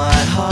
my heart.